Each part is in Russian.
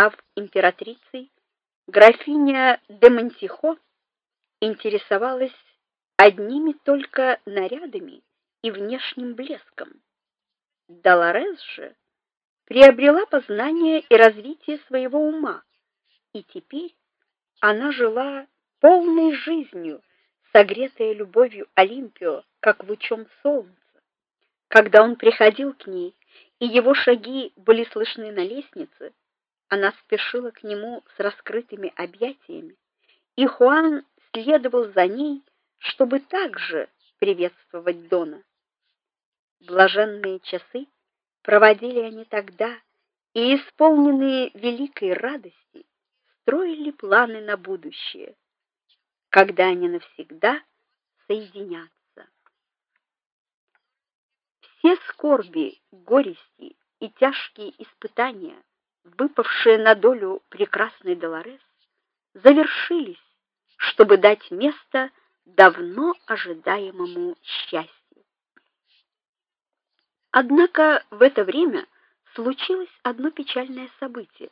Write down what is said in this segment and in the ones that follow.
став императрицей, графиня де Монтихо интересовалась одними только нарядами и внешним блеском. Долорес же приобрела познание и развитие своего ума, и теперь она жила полной жизнью, согретая любовью Олимпио, как лучом солнца. Когда он приходил к ней, и его шаги были слышны на лестнице, она спешила к нему с раскрытыми объятиями, и Хуан следовал за ней, чтобы также приветствовать Дона. Блаженные часы проводили они тогда, и исполненные великой радости строили планы на будущее, когда они навсегда соединятся. Все скорби, горести и тяжкие испытания, выпавшие на долю прекрасной Долорес, завершились, чтобы дать место давно ожидаемому счастью. Однако в это время случилось одно печальное событие,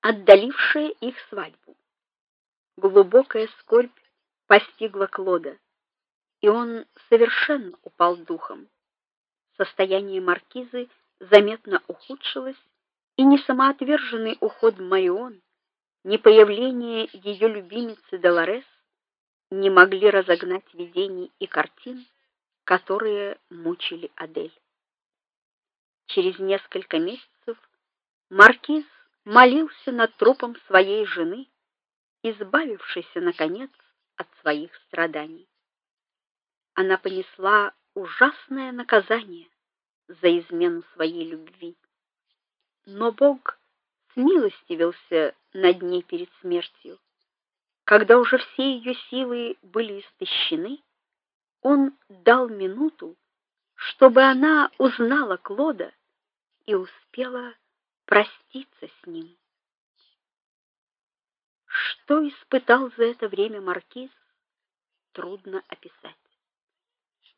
отдалившее их свадьбу. Глубокая скорбь постигла Клода, и он совершенно упал духом. Состояние маркизы заметно ухудшилось, и ни самоотверженный уход Марион, ни появление ее любимицы Долорес не могли разогнать видений и картин, которые мучили Адель. Через несколько месяцев маркиз молился над трупом своей жены, избавившейся наконец от своих страданий. Она понесла ужасное наказание за измену своей любви. Но Бог смилостивился над ней перед смертью. Когда уже все ее силы были истощены, он дал минуту, чтобы она узнала Клода и успела проститься с ним. Что испытал за это время маркиз, трудно описать.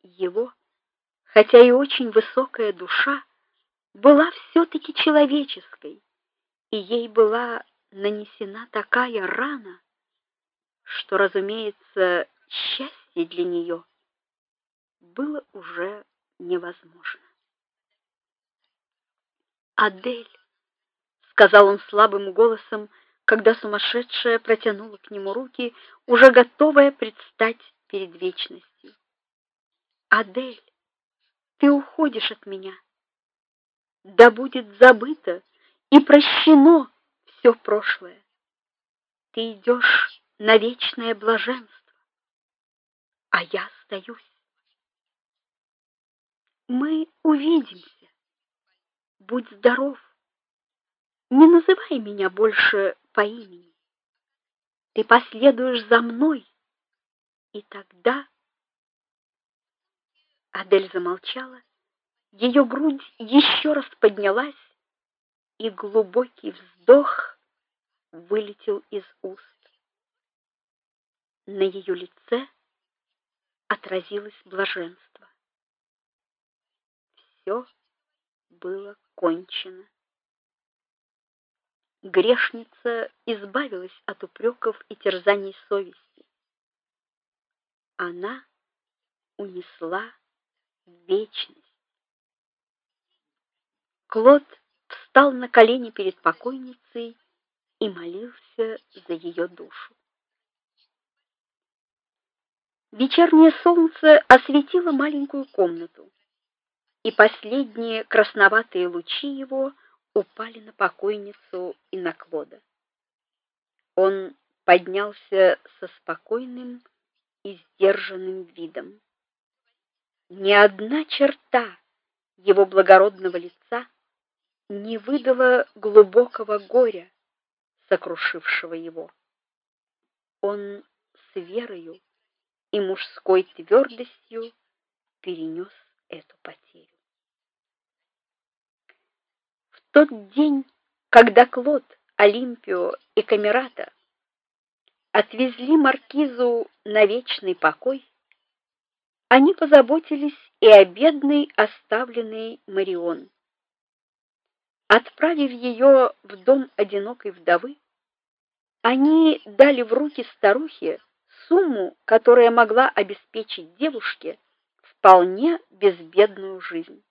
Его, хотя и очень высокая душа, была все таки человеческой, и ей была нанесена такая рана, что, разумеется, счастье для нее было уже невозможно. Адель, сказал он слабым голосом, когда сумасшедшая протянула к нему руки, уже готовая предстать перед вечностью. Адель, ты уходишь от меня. Да будет забыто и прощено все прошлое. Ты идешь на вечное блаженство, а я остаюсь. Мы увидимся. Будь здоров. Не называй меня больше по имени. Ты последуешь за мной, и тогда Адель замолчала, ее грудь еще раз поднялась, и глубокий вздох вылетел из уст. На ее лице отразилось блаженство. Все было кончено. Грешница избавилась от упреков и терзаний совести. Она унесла вечность. Клод встал на колени перед покойницей и молился за ее душу. Вечернее солнце осветило маленькую комнату и последние красноватые лучи его упали на покойницу и на Клода. Он поднялся со спокойным и сдержанным видом. Ни одна черта его благородного лица не выдала глубокого горя, сокрушившего его. Он с верою и мужской твердостью перенес эту потерю тот день, когда Клод, Олимпио и Камерата отвезли маркизу на вечный покой, они позаботились и о бедной оставленной Марион. Отправив ее в дом одинокой вдовы, они дали в руки старухе сумму, которая могла обеспечить девушке вполне безбедную жизнь.